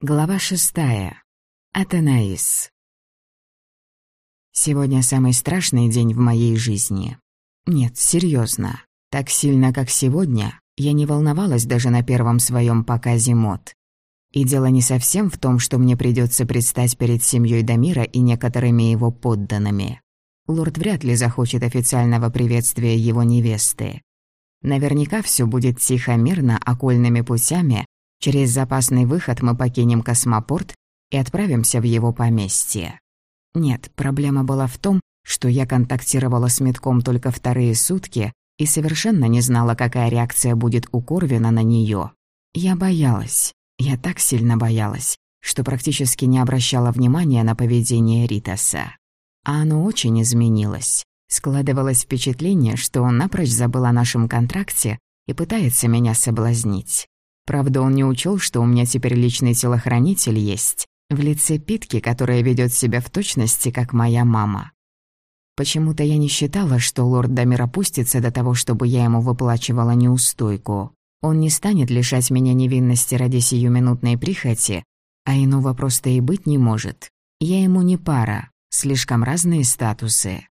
Глава шестая. Атанаис. Сегодня самый страшный день в моей жизни. Нет, серьезно. Так сильно, как сегодня, я не волновалась даже на первом своем показе мод. И дело не совсем в том, что мне придется предстать перед семьей Дамира и некоторыми его подданными. Лорд вряд ли захочет официального приветствия его невесты. Наверняка все будет тихо-мирно, окольными путями, Через запасный выход мы покинем космопорт и отправимся в его поместье. Нет, проблема была в том, что я контактировала с Митком только вторые сутки и совершенно не знала, какая реакция будет у Корвина на нее. Я боялась. Я так сильно боялась, что практически не обращала внимания на поведение Ритаса. А оно очень изменилось. Складывалось впечатление, что он напрочь забыл о нашем контракте и пытается меня соблазнить. Правда, он не учел, что у меня теперь личный телохранитель есть, в лице Питки, которая ведет себя в точности, как моя мама. Почему-то я не считала, что лорд Дамир опустится до того, чтобы я ему выплачивала неустойку. Он не станет лишать меня невинности ради сиюминутной прихоти, а иного просто и быть не может. Я ему не пара, слишком разные статусы.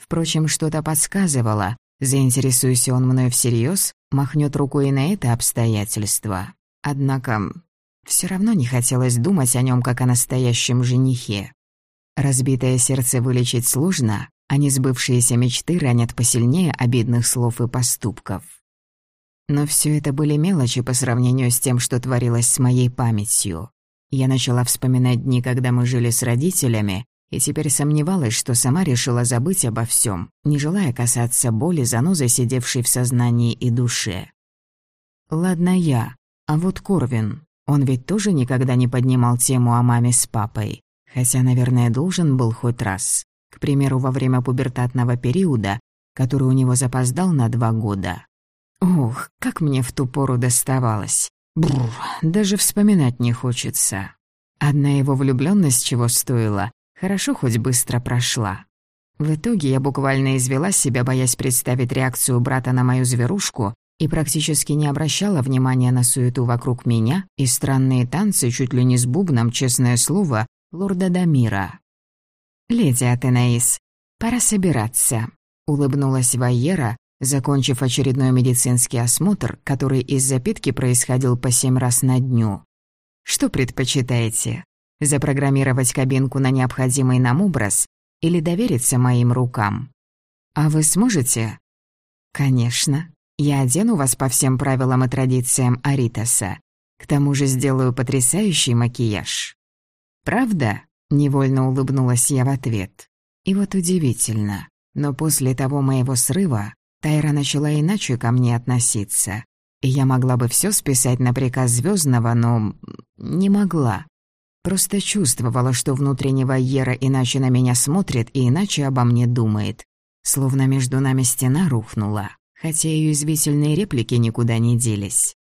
Впрочем, что-то подсказывало, Заинтересуйся он мной всерьез, махнет рукой и на это обстоятельство. Однако все равно не хотелось думать о нем как о настоящем женихе. Разбитое сердце вылечить сложно, а несбывшиеся мечты ранят посильнее обидных слов и поступков. Но все это были мелочи по сравнению с тем, что творилось с моей памятью. Я начала вспоминать дни, когда мы жили с родителями, и теперь сомневалась, что сама решила забыть обо всем, не желая касаться боли, занозой сидевшей в сознании и душе. Ладно я, а вот Корвин, он ведь тоже никогда не поднимал тему о маме с папой, хотя, наверное, должен был хоть раз, к примеру, во время пубертатного периода, который у него запоздал на два года. Ох, как мне в ту пору доставалось. Бррр, даже вспоминать не хочется. Одна его влюбленность чего стоила, Хорошо хоть быстро прошла. В итоге я буквально извела себя, боясь представить реакцию брата на мою зверушку, и практически не обращала внимания на суету вокруг меня и странные танцы чуть ли не с бубном, честное слово, лорда Дамира. «Леди Атенаис, пора собираться», — улыбнулась Вайера, закончив очередной медицинский осмотр, который из запитки происходил по семь раз на дню. «Что предпочитаете? Запрограммировать кабинку на необходимый нам образ или довериться моим рукам. А вы сможете? Конечно. Я одену вас по всем правилам и традициям Аритаса. К тому же сделаю потрясающий макияж. Правда? Невольно улыбнулась я в ответ. И вот удивительно, но после того моего срыва Тайра начала иначе ко мне относиться. И я могла бы все списать на приказ Звездного, но не могла. Просто чувствовала, что внутреннего Ера иначе на меня смотрит и иначе обо мне думает. Словно между нами стена рухнула, хотя ее извительные реплики никуда не делись.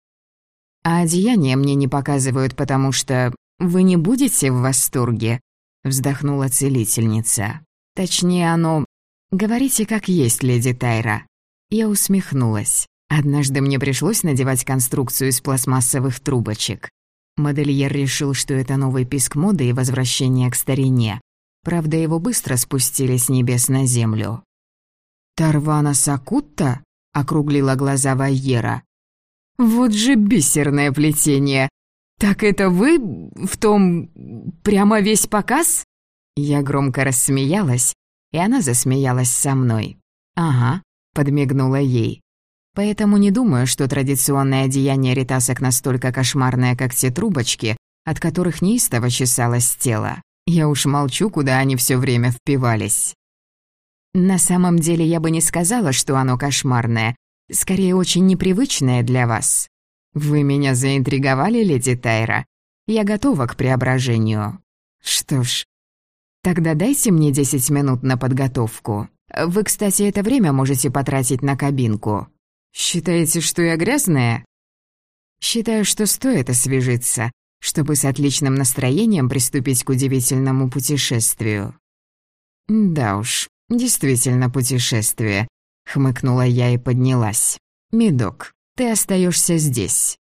«А одеяние мне не показывают, потому что вы не будете в восторге», — вздохнула целительница. «Точнее, оно... Говорите, как есть, леди Тайра». Я усмехнулась. Однажды мне пришлось надевать конструкцию из пластмассовых трубочек. Модельер решил, что это новый писк моды и возвращение к старине. Правда, его быстро спустили с небес на землю. «Тарвана Сакутта?» — округлила глаза Вайера. «Вот же бисерное плетение! Так это вы в том... прямо весь показ?» Я громко рассмеялась, и она засмеялась со мной. «Ага», — подмигнула ей. Поэтому не думаю, что традиционное одеяние ритасок настолько кошмарное, как те трубочки, от которых неистово чесалось тело. Я уж молчу, куда они все время впивались. На самом деле я бы не сказала, что оно кошмарное, скорее очень непривычное для вас. Вы меня заинтриговали, леди Тайра. Я готова к преображению. Что ж, тогда дайте мне 10 минут на подготовку. Вы, кстати, это время можете потратить на кабинку. «Считаете, что я грязная?» «Считаю, что стоит освежиться, чтобы с отличным настроением приступить к удивительному путешествию». «Да уж, действительно путешествие», — хмыкнула я и поднялась. «Медок, ты остаешься здесь».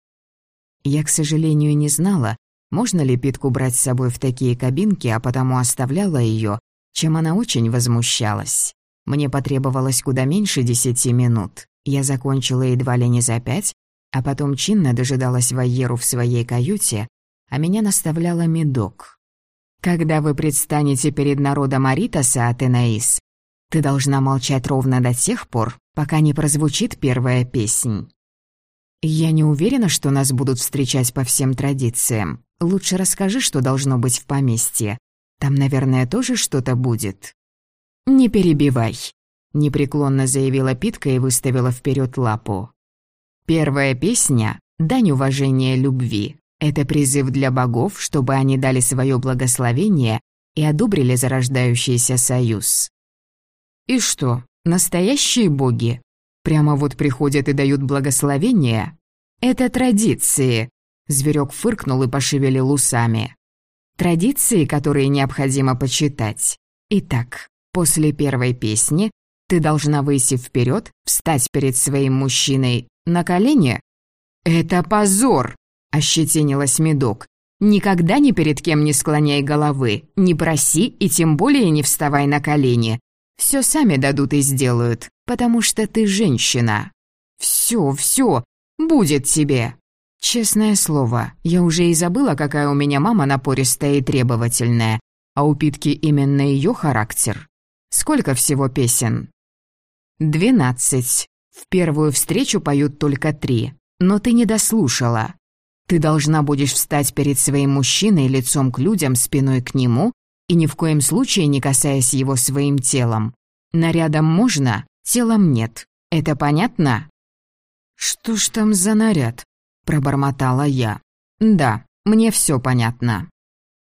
Я, к сожалению, не знала, можно ли питку брать с собой в такие кабинки, а потому оставляла ее, чем она очень возмущалась. Мне потребовалось куда меньше десяти минут. Я закончила едва ли не за пять, а потом чинно дожидалась Вайеру в своей каюте, а меня наставляла медок. «Когда вы предстанете перед народом Аритаса, Атенаис, ты должна молчать ровно до тех пор, пока не прозвучит первая песнь. Я не уверена, что нас будут встречать по всем традициям. Лучше расскажи, что должно быть в поместье. Там, наверное, тоже что-то будет». «Не перебивай», — непреклонно заявила Питка и выставила вперед лапу. «Первая песня — дань уважения любви. Это призыв для богов, чтобы они дали свое благословение и одобрили зарождающийся союз». «И что, настоящие боги? Прямо вот приходят и дают благословение? Это традиции», — зверек фыркнул и пошевелил усами. «Традиции, которые необходимо почитать. Итак, После первой песни ты должна выйти вперед, встать перед своим мужчиной на колени. «Это позор!» – ощетинилась Медок. «Никогда ни перед кем не склоняй головы, не проси и тем более не вставай на колени. Все сами дадут и сделают, потому что ты женщина. Все, все, будет тебе!» Честное слово, я уже и забыла, какая у меня мама напористая и требовательная, а у Питки именно ее характер. Сколько всего песен? Двенадцать. В первую встречу поют только три. Но ты не дослушала. Ты должна будешь встать перед своим мужчиной лицом к людям, спиной к нему, и ни в коем случае не касаясь его своим телом. Нарядом можно, телом нет. Это понятно? «Что ж там за наряд?» – пробормотала я. «Да, мне все понятно.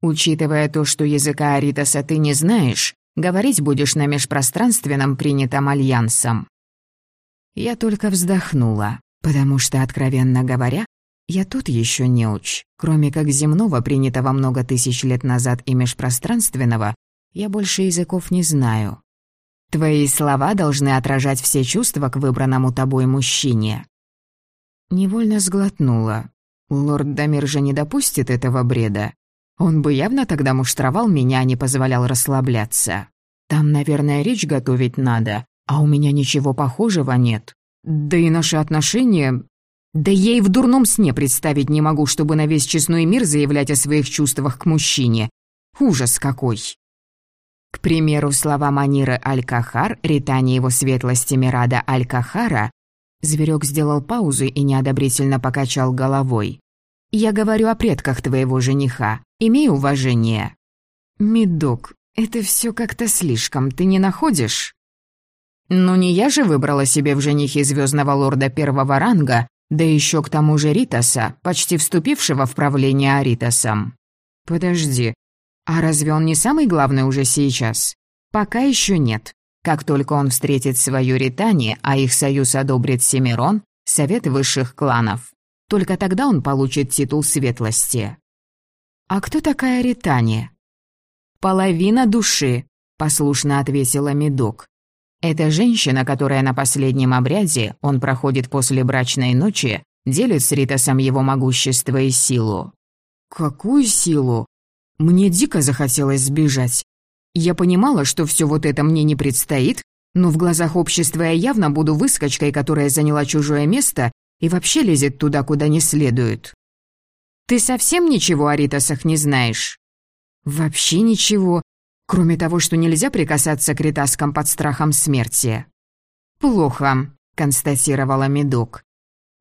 Учитывая то, что языка Аритаса ты не знаешь, Говорить будешь на межпространственном принятом альянсом». Я только вздохнула, потому что, откровенно говоря, я тут еще неуч. Кроме как земного, принятого много тысяч лет назад, и межпространственного, я больше языков не знаю. Твои слова должны отражать все чувства к выбранному тобой мужчине. Невольно сглотнула. Лорд Дамир же не допустит этого бреда. Он бы явно тогда муштровал меня, а не позволял расслабляться. Там, наверное, речь готовить надо, а у меня ничего похожего нет. Да и наши отношения... Да я и в дурном сне представить не могу, чтобы на весь честной мир заявлять о своих чувствах к мужчине. Ужас какой. К примеру, слова Маниры Аль-Кахар, ритание его светлости Мирада Аль-Кахара, зверек сделал паузу и неодобрительно покачал головой. «Я говорю о предках твоего жениха. Имей уважение». «Медок, это все как-то слишком, ты не находишь?» «Ну не я же выбрала себе в женихе звездного лорда первого ранга, да еще к тому же Ритаса, почти вступившего в правление Аритасом». «Подожди, а разве он не самый главный уже сейчас?» «Пока еще нет. Как только он встретит свою Ритани, а их союз одобрит Семирон, совет высших кланов, только тогда он получит титул светлости». «А кто такая Ритания?» «Половина души», — послушно ответила Медок. «Это женщина, которая на последнем обряде, он проходит после брачной ночи, делит с Ритасом его могущество и силу». «Какую силу?» Мне дико захотелось сбежать. Я понимала, что все вот это мне не предстоит, но в глазах общества я явно буду выскочкой, которая заняла чужое место и вообще лезет туда, куда не следует. Ты совсем ничего о Ритасах не знаешь?» «Вообще ничего, кроме того, что нельзя прикасаться к Ритаскам под страхом смерти». «Плохо», — констатировала Медок.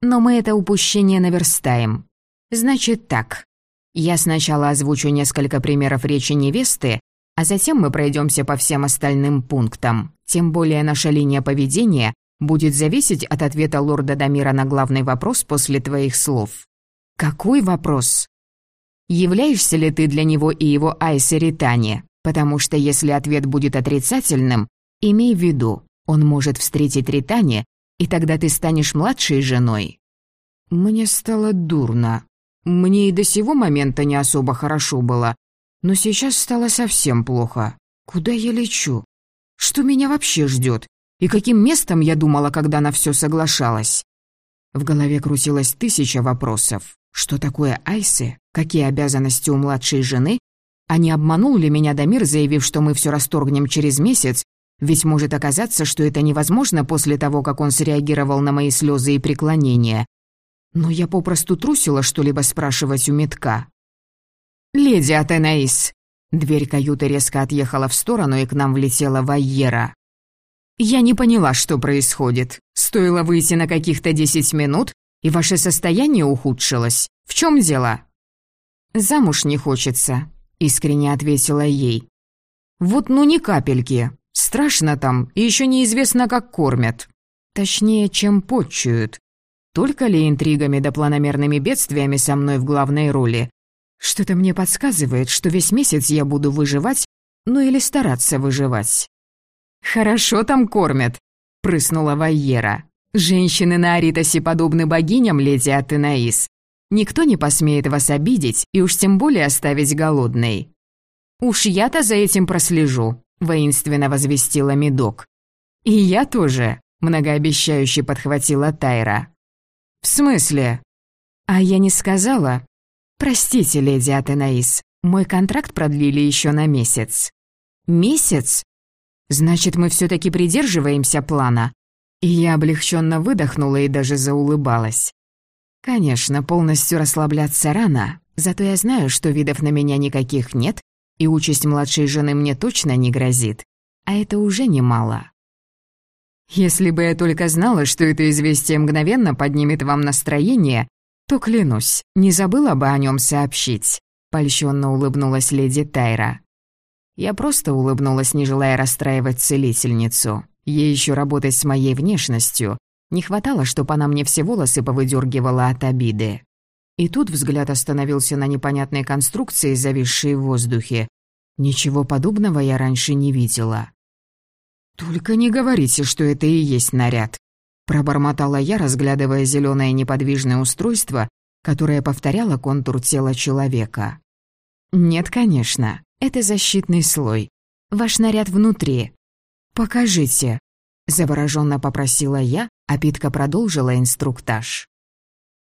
«Но мы это упущение наверстаем. Значит так. Я сначала озвучу несколько примеров речи невесты, а затем мы пройдемся по всем остальным пунктам. Тем более наша линия поведения будет зависеть от ответа лорда Дамира на главный вопрос после твоих слов. «Какой вопрос?» «Являешься ли ты для него и его Айсе Ритане? Потому что если ответ будет отрицательным, имей в виду, он может встретить Ритане, и тогда ты станешь младшей женой». Мне стало дурно. Мне и до сего момента не особо хорошо было, но сейчас стало совсем плохо. Куда я лечу? Что меня вообще ждет? И каким местом я думала, когда на все соглашалась? В голове крутилось тысяча вопросов. Что такое айсы? Какие обязанности у младшей жены? А не обманул ли меня Дамир, заявив, что мы все расторгнем через месяц? Ведь может оказаться, что это невозможно после того, как он среагировал на мои слезы и преклонения. Но я попросту трусила что-либо спрашивать у метка. «Леди Атенаис!» Дверь каюты резко отъехала в сторону, и к нам влетела Вайера. «Я не поняла, что происходит. Стоило выйти на каких-то десять минут, и ваше состояние ухудшилось. В чем дело?» «Замуж не хочется», — искренне ответила ей. «Вот ну ни капельки. Страшно там, и еще неизвестно, как кормят. Точнее, чем почуют. Только ли интригами да планомерными бедствиями со мной в главной роли? Что-то мне подсказывает, что весь месяц я буду выживать, ну или стараться выживать. «Хорошо там кормят», — прыснула Вайера. «Женщины на Аритосе подобны богиням, леди Атенаис. Никто не посмеет вас обидеть и уж тем более оставить голодной». «Уж я-то за этим прослежу», — воинственно возвестила Медок. «И я тоже», — многообещающе подхватила Тайра. «В смысле?» «А я не сказала, «Простите, леди Атенаис, мой контракт продлили еще на месяц». «Месяц? Значит, мы все таки придерживаемся плана?» И я облегченно выдохнула и даже заулыбалась. Конечно, полностью расслабляться рано, зато я знаю, что видов на меня никаких нет, и участь младшей жены мне точно не грозит. А это уже немало. Если бы я только знала, что это известие мгновенно поднимет вам настроение, то, клянусь, не забыла бы о нем сообщить», — польщенно улыбнулась леди Тайра. Я просто улыбнулась, не желая расстраивать целительницу. Ей еще работать с моей внешностью. Не хватало, чтобы она мне все волосы повыдергивала от обиды. И тут взгляд остановился на непонятной конструкции, зависшей в воздухе. Ничего подобного я раньше не видела. «Только не говорите, что это и есть наряд», Пробормотала я, разглядывая зеленое неподвижное устройство, которое повторяло контур тела человека. «Нет, конечно, это защитный слой. Ваш наряд внутри. Покажите», — завороженно попросила я, а Питка продолжила инструктаж.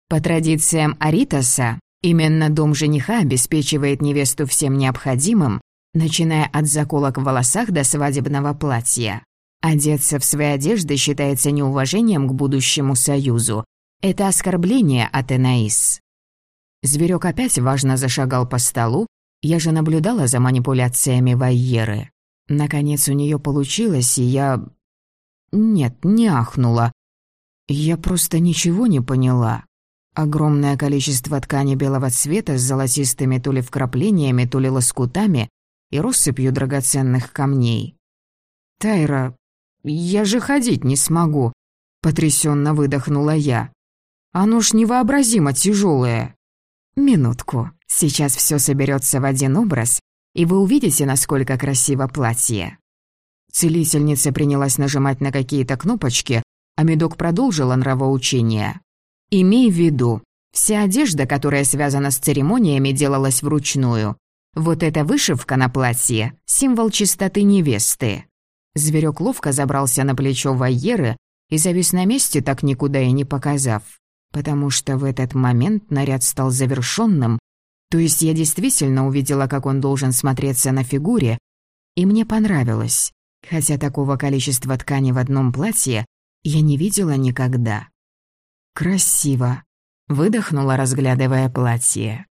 По традициям Аритаса, именно дом жениха обеспечивает невесту всем необходимым, начиная от заколок в волосах до свадебного платья. Одеться в свои одежды считается неуважением к будущему союзу. Это оскорбление от Энаис. Зверек опять важно зашагал по столу, я же наблюдала за манипуляциями Вайеры. Наконец у нее получилось, и я... Нет, не ахнула. Я просто ничего не поняла. Огромное количество ткани белого цвета с золотистыми то ли вкраплениями, то ли лоскутами и россыпью драгоценных камней. «Тайра, «Я же ходить не смогу», — потрясенно выдохнула я. «Оно ж невообразимо тяжелое. «Минутку, сейчас все соберется в один образ, и вы увидите, насколько красиво платье». Целительница принялась нажимать на какие-то кнопочки, а медок продолжила нравоучение. «Имей в виду, вся одежда, которая связана с церемониями, делалась вручную. Вот эта вышивка на платье — символ чистоты невесты. Зверек ловко забрался на плечо Вайеры и завис на месте, так никуда и не показав. Потому что в этот момент наряд стал завершенным, то есть я действительно увидела, как он должен смотреться на фигуре, и мне понравилось, хотя такого количества ткани в одном платье я не видела никогда. «Красиво», — выдохнула, разглядывая платье.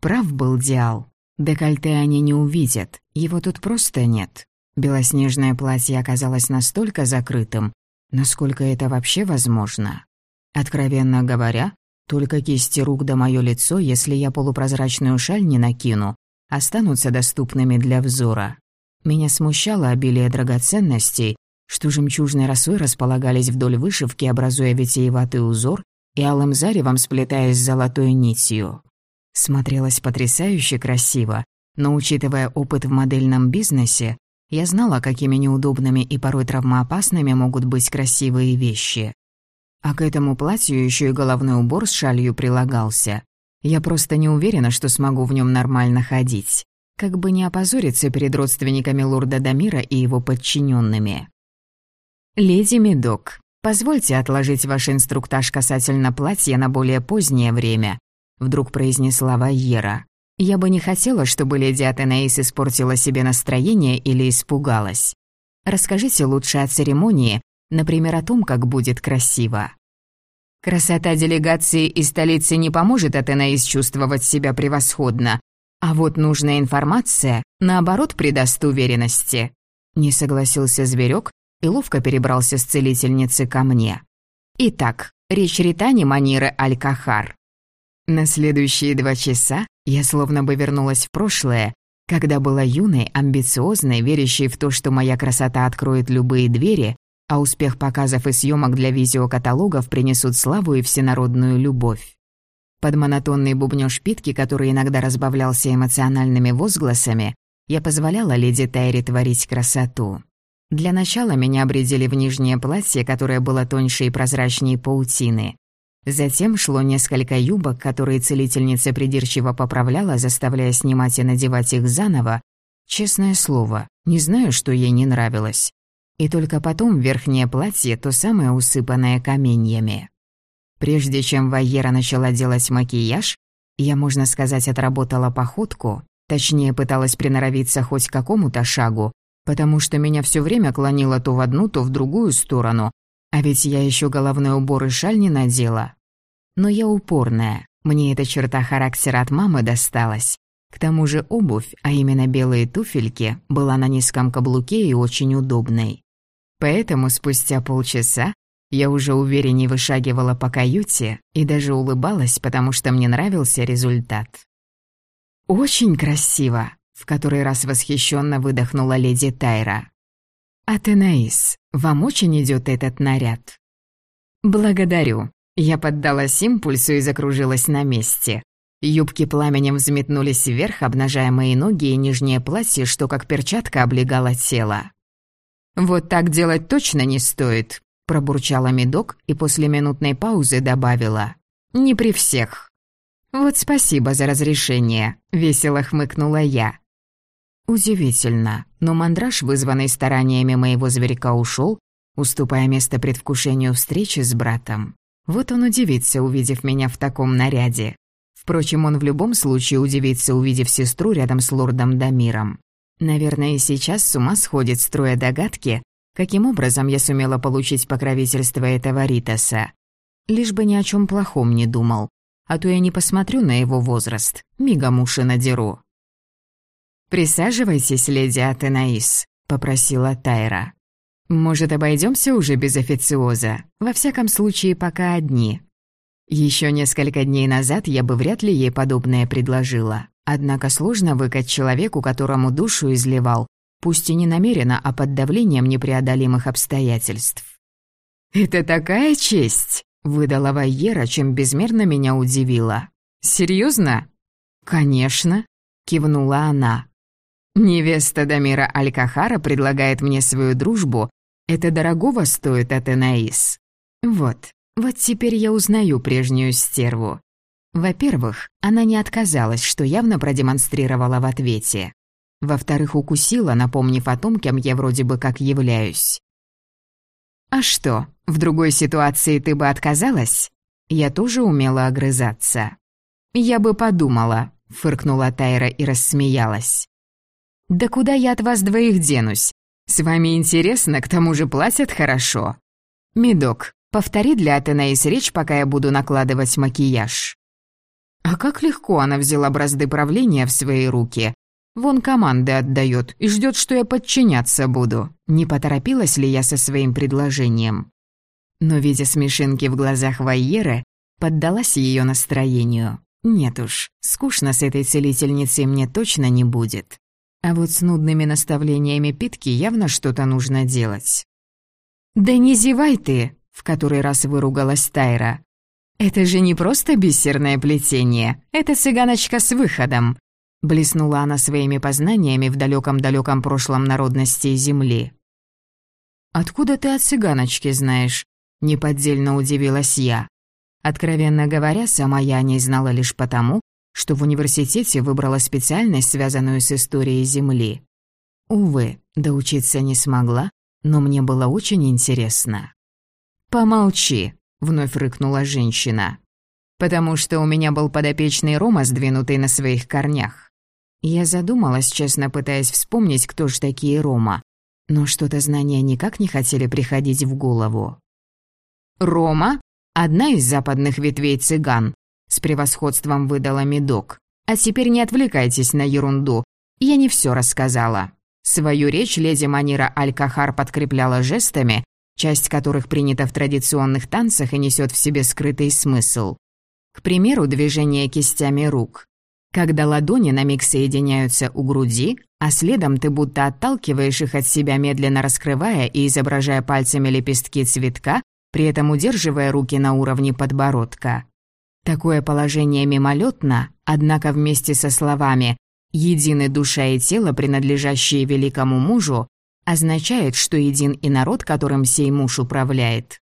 Прав был Диал. Декольте они не увидят, его тут просто нет. Белоснежное платье оказалось настолько закрытым, насколько это вообще возможно. Откровенно говоря, только кисти рук да моё лицо, если я полупрозрачную шаль не накину, останутся доступными для взора. Меня смущало обилие драгоценностей, что жемчужной росой располагались вдоль вышивки, образуя витиеватый узор и алым заревом сплетаясь с золотой нитью. Смотрелось потрясающе красиво, но, учитывая опыт в модельном бизнесе, я знала, какими неудобными и порой травмоопасными могут быть красивые вещи. А к этому платью еще и головной убор с шалью прилагался. Я просто не уверена, что смогу в нем нормально ходить. Как бы не опозориться перед родственниками лорда Дамира и его подчиненными. «Леди Медок, позвольте отложить ваш инструктаж касательно платья на более позднее время. вдруг произнесла Вайера. «Я бы не хотела, чтобы леди Атенаис испортила себе настроение или испугалась. Расскажите лучше о церемонии, например, о том, как будет красиво». Красота делегации из столицы не поможет Атенаис чувствовать себя превосходно, а вот нужная информация, наоборот, придаст уверенности. Не согласился зверек и ловко перебрался с целительницы ко мне. Итак, речь Ритани Маниры Аль-Кахар. На следующие два часа я словно бы вернулась в прошлое, когда была юной, амбициозной, верящей в то, что моя красота откроет любые двери, а успех показов и съемок для видеокаталогов принесут славу и всенародную любовь. Под монотонный бубнёж питки, который иногда разбавлялся эмоциональными возгласами, я позволяла леди Тайри творить красоту. Для начала меня обредили в нижнее платье, которое было тоньше и прозрачнее паутины. Затем шло несколько юбок, которые целительница придирчиво поправляла, заставляя снимать и надевать их заново. Честное слово, не знаю, что ей не нравилось. И только потом верхнее платье, то самое усыпанное каменьями. Прежде чем Вайера начала делать макияж, я, можно сказать, отработала походку, точнее, пыталась приноровиться хоть к какому-то шагу, потому что меня все время клонило то в одну, то в другую сторону, а ведь я еще головной убор и шаль не надела. Но я упорная, мне эта черта характера от мамы досталась. К тому же обувь, а именно белые туфельки, была на низком каблуке и очень удобной. Поэтому спустя полчаса я уже увереннее вышагивала по каюте и даже улыбалась, потому что мне нравился результат. «Очень красиво!» — в который раз восхищенно выдохнула леди Тайра. «Атенаис, вам очень идет этот наряд?» «Благодарю». Я поддалась импульсу и закружилась на месте. Юбки пламенем взметнулись вверх, обнажая мои ноги и нижнее платье, что как перчатка облегало тело. «Вот так делать точно не стоит», Пробурчала медок и после минутной паузы добавила. «Не при всех». «Вот спасибо за разрешение», — весело хмыкнула я. Удивительно, но мандраж, вызванный стараниями моего зверька, ушел, уступая место предвкушению встречи с братом. Вот он удивится, увидев меня в таком наряде. Впрочем, он в любом случае удивится, увидев сестру рядом с лордом Дамиром. Наверное, и сейчас с ума сходит, строя догадки, Каким образом я сумела получить покровительство этого Ритаса? Лишь бы ни о чем плохом не думал, а то я не посмотрю на его возраст, мигом уши надеру. «Присаживайтесь, леди Атенаис», — попросила Тайра. «Может, обойдемся уже без официоза? Во всяком случае, пока одни». Еще несколько дней назад я бы вряд ли ей подобное предложила. Однако сложно выкать человеку, которому душу изливал, пусть и не намеренно, а под давлением непреодолимых обстоятельств. «Это такая честь!» — выдала Вайера, чем безмерно меня удивила. «Серьезно?» «Конечно», — кивнула она. «Невеста Дамира Алькахара предлагает мне свою дружбу. Это дорогого стоит от Энаис. Вот, вот теперь я узнаю прежнюю стерву. Во-первых, она не отказалась, что явно продемонстрировала в ответе. Во-вторых, укусила, напомнив о том, кем я вроде бы как являюсь. «А что, в другой ситуации ты бы отказалась?» Я тоже умела огрызаться. «Я бы подумала», — фыркнула Тайра и рассмеялась. «Да куда я от вас двоих денусь? С вами интересно, к тому же платят хорошо. Медок, повтори для Атенаис речь, пока я буду накладывать макияж». А как легко она взяла бразды правления в свои руки, Вон команды отдает и ждет, что я подчиняться буду. Не поторопилась ли я со своим предложением? Но, видя смешинки в глазах Вайеры, поддалась ее настроению. Нет уж, скучно с этой целительницей мне точно не будет. А вот с нудными наставлениями Питки явно что-то нужно делать. «Да не зевай ты!» — в который раз выругалась Тайра. «Это же не просто бисерное плетение, это цыганочка с выходом. Блеснула она своими познаниями в далеком-далеком прошлом народности Земли. «Откуда ты от цыганочки знаешь?» — неподдельно удивилась я. Откровенно говоря, сама я о ней знала лишь потому, что в университете выбрала специальность, связанную с историей Земли. Увы, доучиться не смогла, но мне было очень интересно. «Помолчи», — вновь рыкнула женщина. потому что у меня был подопечный Рома, сдвинутый на своих корнях. Я задумалась, честно пытаясь вспомнить, кто ж такие Рома, но что-то знания никак не хотели приходить в голову. «Рома? Одна из западных ветвей цыган», — с превосходством выдала Медок. «А теперь не отвлекайтесь на ерунду. Я не все рассказала». Свою речь леди Манира Аль-Кахар подкрепляла жестами, часть которых принята в традиционных танцах и несет в себе скрытый смысл. К примеру, движение кистями рук. Когда ладони на миг соединяются у груди, а следом ты будто отталкиваешь их от себя, медленно раскрывая и изображая пальцами лепестки цветка, при этом удерживая руки на уровне подбородка. Такое положение мимолетно, однако вместе со словами «едины душа и тело, принадлежащие великому мужу», означает, что един и народ, которым сей муж управляет.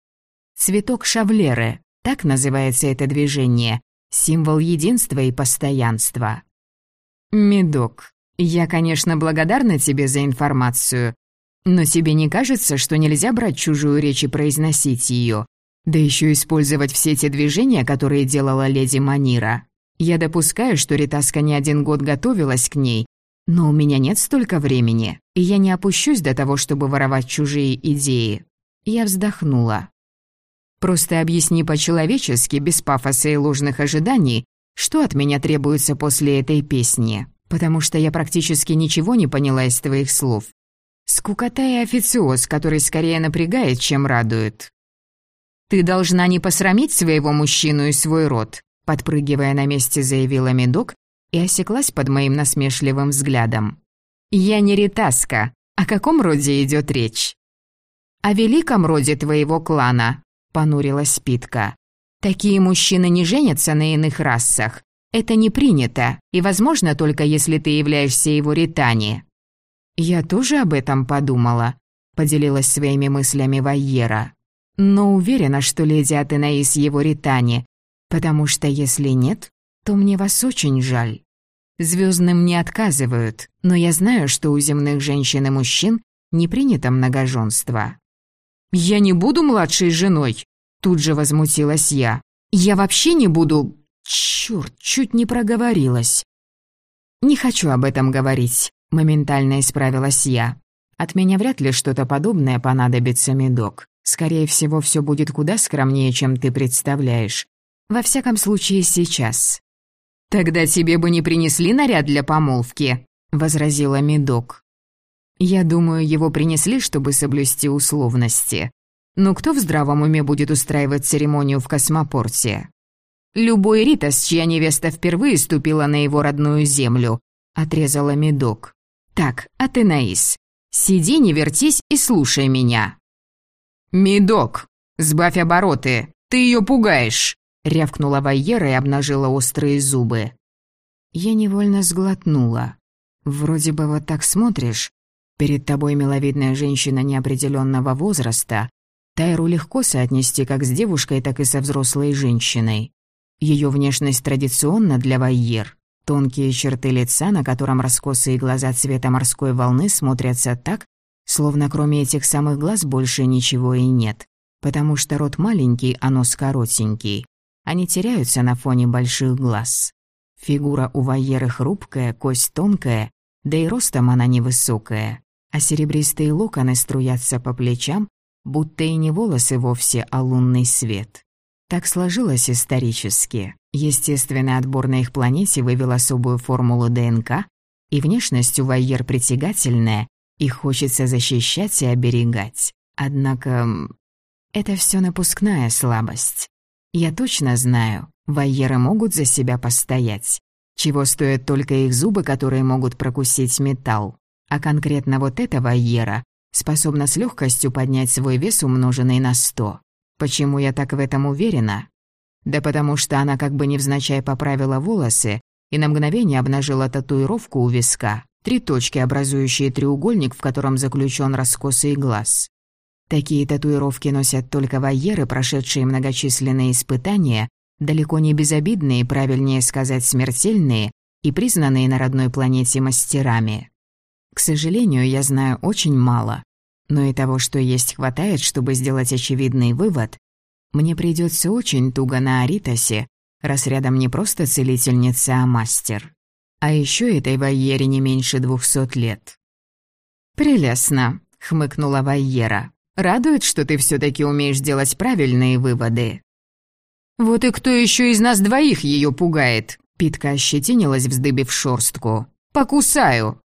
Цветок шавлеры, так называется это движение, символ единства и постоянства. Медок, я, конечно, благодарна тебе за информацию, но тебе не кажется, что нельзя брать чужую речь и произносить ее, да еще использовать все те движения, которые делала леди Манира? Я допускаю, что Ритаска не один год готовилась к ней, но у меня нет столько времени, и я не опущусь до того, чтобы воровать чужие идеи. Я вздохнула. Просто объясни по-человечески, без пафоса и ложных ожиданий, что от меня требуется после этой песни, потому что я практически ничего не поняла из твоих слов. Скукота и официоз, который скорее напрягает, чем радует. «Ты должна не посрамить своего мужчину и свой род», подпрыгивая на месте, заявила Медок и осеклась под моим насмешливым взглядом. «Я не Ритаска. О каком роде идет речь?» «О великом роде твоего клана», — понурилась Питка. «Такие мужчины не женятся на иных расах. Это не принято, и возможно только если ты являешься его ритани». «Я тоже об этом подумала», — поделилась своими мыслями Вайера. «Но уверена, что леди Атенаис его ритани, потому что если нет, то мне вас очень жаль». Звездным не отказывают, но я знаю, что у земных женщин и мужчин не принято многоженство. «Я не буду младшей женой!» Тут же возмутилась я. «Я вообще не буду...» Чёрт, чуть не проговорилась. «Не хочу об этом говорить», — моментально исправилась я. «От меня вряд ли что-то подобное понадобится, медок. Скорее всего, все будет куда скромнее, чем ты представляешь. Во всяком случае, сейчас. «Тогда тебе бы не принесли наряд для помолвки», — возразила Медок. «Я думаю, его принесли, чтобы соблюсти условности. Но кто в здравом уме будет устраивать церемонию в космопорте?» «Любой Ритас, чья невеста впервые ступила на его родную землю», — отрезала Медок. «Так, а ты, Наис, сиди, не вертись и слушай меня». «Медок, сбавь обороты, ты ее пугаешь», рявкнула Вайера и обнажила острые зубы. Я невольно сглотнула. Вроде бы вот так смотришь. Перед тобой миловидная женщина неопределенного возраста. Тайру легко соотнести как с девушкой, так и со взрослой женщиной. Ее внешность традиционна для Вайер. Тонкие черты лица, на котором раскосые глаза цвета морской волны смотрятся так, словно кроме этих самых глаз больше ничего и нет. Потому что рот маленький, а нос коротенький. Они теряются на фоне больших глаз. Фигура у Вайеры хрупкая, кость тонкая, да и ростом она невысокая, а серебристые локоны струятся по плечам, будто и не волосы вовсе, а лунный свет. Так сложилось исторически. Естественный отбор на их планете вывел особую формулу ДНК, и внешность у Вайер притягательная, их хочется защищать и оберегать. Однако это все напускная слабость. Я точно знаю, вайеры могут за себя постоять. Чего стоят только их зубы, которые могут прокусить металл. А конкретно вот эта вайера способна с легкостью поднять свой вес, умноженный на сто. Почему я так в этом уверена? Да потому что она как бы невзначай поправила волосы и на мгновение обнажила татуировку у виска, три точки, образующие треугольник, в котором заключен раскосый глаз. Такие татуировки носят только вайеры, прошедшие многочисленные испытания, далеко не безобидные, правильнее сказать, смертельные и признанные на родной планете мастерами. К сожалению, я знаю очень мало, но и того, что есть, хватает, чтобы сделать очевидный вывод. Мне придется очень туго на Аритосе раз рядом не просто целительница, а мастер. А еще этой Вайере не меньше двухсот лет. «Прелестно», — хмыкнула Вайера. «Радует, что ты все таки умеешь делать правильные выводы». «Вот и кто еще из нас двоих ее пугает?» Питка ощетинилась, вздыбив шорстку. «Покусаю!»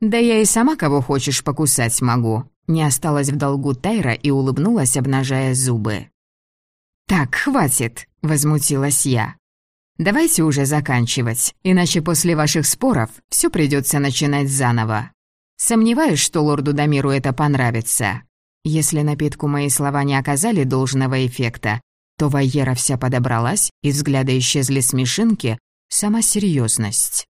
«Да я и сама кого хочешь покусать могу», не осталась в долгу Тайра и улыбнулась, обнажая зубы. «Так, хватит», — возмутилась я. «Давайте уже заканчивать, иначе после ваших споров все придется начинать заново. Сомневаюсь, что лорду Дамиру это понравится. Если напитку мои слова не оказали должного эффекта, то Вайера вся подобралась, и взгляды исчезли смешинки, сама серьезность.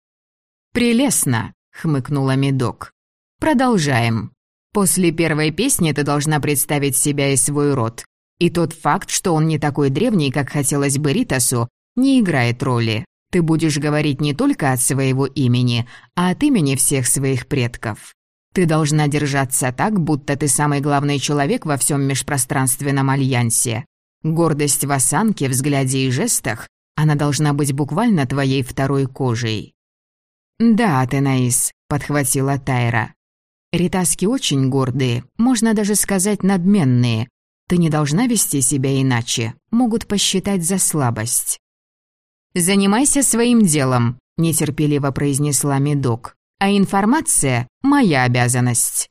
«Прелестно», — хмыкнула Медок. «Продолжаем. После первой песни ты должна представить себя и свой род. И тот факт, что он не такой древний, как хотелось бы Ритасу, не играет роли. Ты будешь говорить не только от своего имени, а от имени всех своих предков. Ты должна держаться так, будто ты самый главный человек во всем межпространственном альянсе. Гордость в осанке, взгляде и жестах, она должна быть буквально твоей второй кожей. «Да, Атенаис», — подхватила Тайра. «Ритаски очень гордые, можно даже сказать надменные, ты не должна вести себя иначе. Могут посчитать за слабость. «Занимайся своим делом», — нетерпеливо произнесла Медок. «А информация — моя обязанность».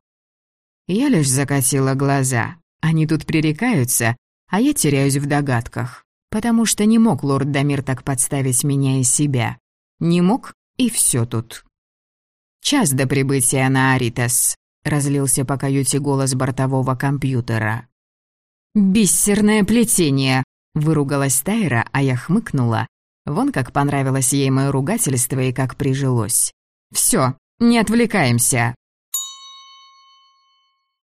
Я лишь закатила глаза. Они тут пререкаются, а я теряюсь в догадках. Потому что не мог лорд Дамир так подставить меня и себя. Не мог, и все тут. «Час до прибытия на Аритас», — разлился по каюте голос бортового компьютера. «Бисерное плетение!» — выругалась Тайра, а я хмыкнула. Вон как понравилось ей мое ругательство и как прижилось. «Всё, не отвлекаемся!»